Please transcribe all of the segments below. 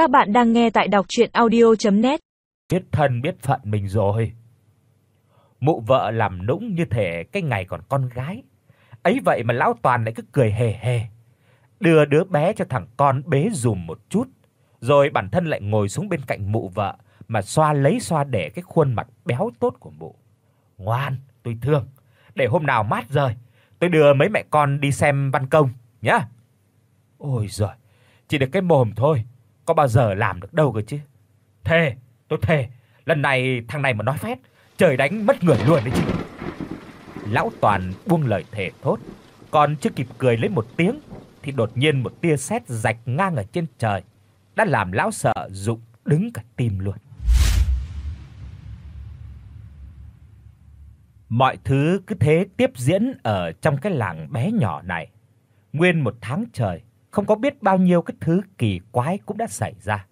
Các bạn đang nghe tại đọc audio net Biết thân biết phận mình rồi. Mụ vợ làm nũng như thể cái ngày còn con gái. Ấy vậy mà lão toàn lại cứ cười hề hề. Đưa đứa bé cho thằng con bế dùm một chút, rồi bản thân lại ngồi xuống bên cạnh mụ vợ mà xoa lấy xoa để cái khuôn mặt béo tốt của mụ. Ngoan, tôi thương. Để hôm nào mát rồi, tôi đưa mấy mẹ con đi xem ban công nhá. Ôi giời, chỉ được cái mồm thôi, có bao giờ làm được đâu cơ chứ. Thề, tôi thề, lần này thằng này mà nói phét, trời đánh mất người luôn đấy chứ. Lão Toàn buông lời thề thốt, còn chưa kịp cười lấy một tiếng thì đột nhiên một tia sét rạch ngang ở trên trời, đã làm lão sợ rụng đứng cả tim luôn. Mọi thứ cứ thế tiếp diễn ở trong cái làng bé nhỏ này. Nguyên một tháng trời, không có biết bao nhiêu cái thứ kỳ quái cũng đã xảy ra.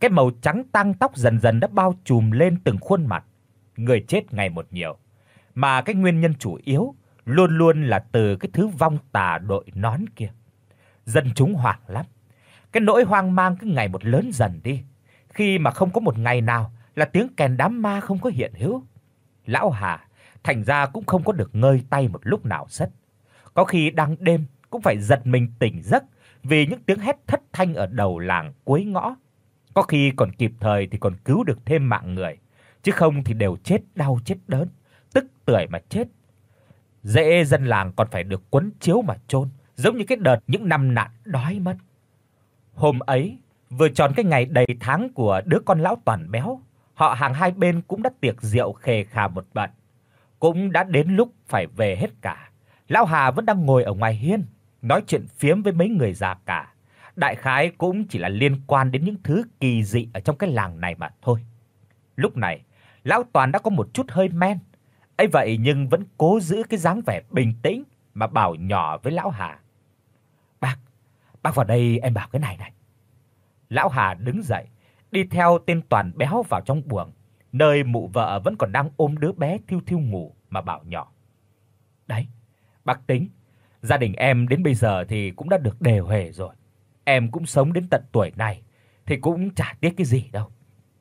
Cái màu trắng tăng tóc dần dần đã bao trùm lên từng khuôn mặt, người chết ngày một nhiều. Mà cái nguyên nhân chủ yếu luôn luôn là từ cái thứ vong tà đội nón kia. Dân chúng hoảng lắm. Cái nỗi hoang mang cứ ngày một lớn dần đi, khi mà không có một ngày nào là tiếng kèn đám ma không có hiện hữu. Lão Hà thành ra cũng không có được ngơi tay một lúc nào sất. Có khi đang đêm cũng phải giật mình tỉnh giấc vì những tiếng hét thất thanh ở đầu làng cuối ngõ. Có khi còn kịp thời thì còn cứu được thêm mạng người, chứ không thì đều chết đau chết đớn, tức tưởi mà chết. Dễ dân làng còn phải được quấn chiếu mà chôn, giống như cái đợt những năm nạn đói mất. Hôm ấy, vừa tròn cái ngày đầy tháng của đứa con lão toàn béo, họ hàng hai bên cũng đã tiệc rượu khề khà một bận. Cũng đã đến lúc phải về hết cả. Lão Hà vẫn đang ngồi ở ngoài hiên, nói chuyện phiếm với mấy người già cả. Đại khái cũng chỉ là liên quan đến những thứ kỳ dị ở trong cái làng này mà thôi. Lúc này, lão Toàn đã có một chút hơi men. Ấy vậy nhưng vẫn cố giữ cái dáng vẻ bình tĩnh mà bảo nhỏ với lão Hà. "Bác, bác vào đây em bảo cái này này." Lão Hà đứng dậy, đi theo tên Toàn béo vào trong buồng, nơi mụ vợ vẫn còn đang ôm đứa bé thiêu thiêu ngủ mà bảo nhỏ. "Đấy, bác tính Gia đình em đến bây giờ thì cũng đã được đều huề rồi. Em cũng sống đến tận tuổi này thì cũng chả tiếc cái gì đâu.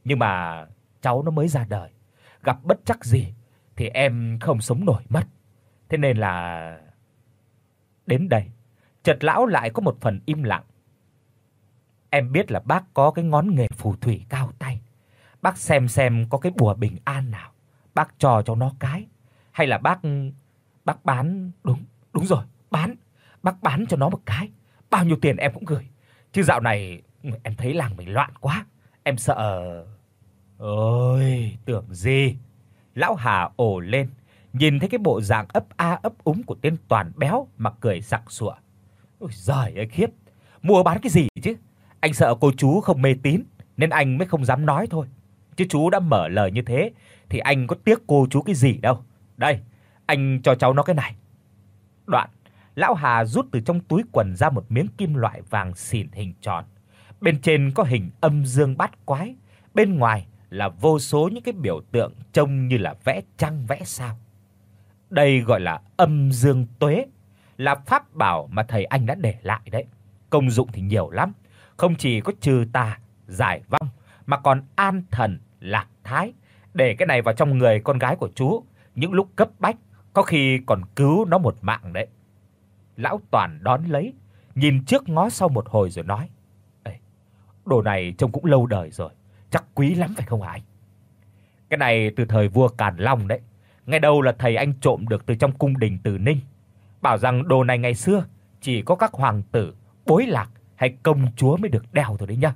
Nhưng mà cháu nó mới ra đời, gặp bất trắc gì thì em không sống nổi mất. Thế nên là đến đây, trật lão lại có một phần im lặng. Em biết là bác có cái ngón nghề phù thủy cao tay. Bác xem xem có cái bùa bình an nào, bác cho cho nó cái hay là bác bác bán đúng, đúng rồi, Bán, bác bán cho nó một cái, bao nhiêu tiền em cũng gửi. Chứ dạo này em thấy làng mình loạn quá, em sợ. Ôi, tưởng gì? Lão Hà ồ lên, nhìn thấy cái bộ dạng ấp a ấp úng của tên toàn béo mà cười sặc sụa. Ôi giời ơi khiếp, mua bán cái gì chứ? Anh sợ cô chú không mê tín nên anh mới không dám nói thôi. Chứ chú đã mở lời như thế thì anh có tiếc cô chú cái gì đâu. Đây, anh cho cháu nó cái này. Đoạn Lão Hà rút từ trong túi quần ra một miếng kim loại vàng xỉn hình tròn. Bên trên có hình âm dương bát quái, bên ngoài là vô số những cái biểu tượng trông như là vẽ trăng vẽ sao. Đây gọi là âm dương tuế, là pháp bảo mà thầy anh đã để lại đấy. Công dụng thì nhiều lắm, không chỉ có trừ tà, giải vong mà còn an thần, lạc thái, để cái này vào trong người con gái của chú, những lúc cấp bách có khi còn cứu nó một mạng đấy. Lão Toàn đón lấy, nhìn trước ngó sau một hồi rồi nói: "Ê, đồ này trông cũng lâu đời rồi, chắc quý lắm phải không hả anh?" Cái này từ thời vua Càn Long đấy, ngay đầu là thầy anh trộm được từ trong cung đình Từ Ninh, bảo rằng đồ này ngày xưa chỉ có các hoàng tử, bối lạc hay công chúa mới được đeo thôi đấy nhá.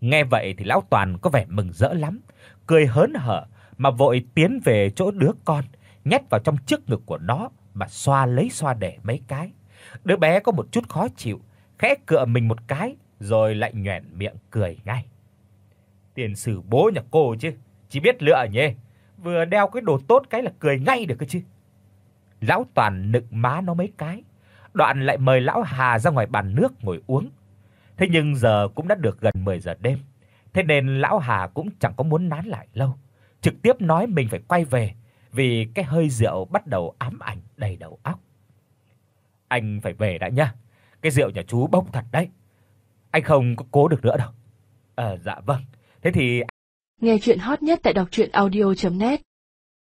Nghe vậy thì lão Toàn có vẻ mừng rỡ lắm, cười hớn hở mà vội tiến về chỗ đứa con, nhét vào trong chiếc ngực của nó mà xoa lấy xoa để mấy cái. Đứa bé có một chút khó chịu, khẽ cựa mình một cái rồi lại nhoẻn miệng cười ngay. Tiền sử bố nhà cô chứ, chỉ biết lựa nhỉ, vừa đeo cái đồ tốt cái là cười ngay được cơ chứ. Lão Toàn nựng má nó mấy cái, đoạn lại mời lão Hà ra ngoài bàn nước ngồi uống. Thế nhưng giờ cũng đã được gần 10 giờ đêm, thế nên lão Hà cũng chẳng có muốn nán lại lâu, trực tiếp nói mình phải quay về vì cái hơi rượu bắt đầu ám ảnh đầy đầu óc. Anh phải về đã nhá. Cái rượu nhà chú bốc thật đấy. anh không có cố được nữa đâu. À dạ vâng. Thế thì Nghe chuyện hot nhất tại đọc audio net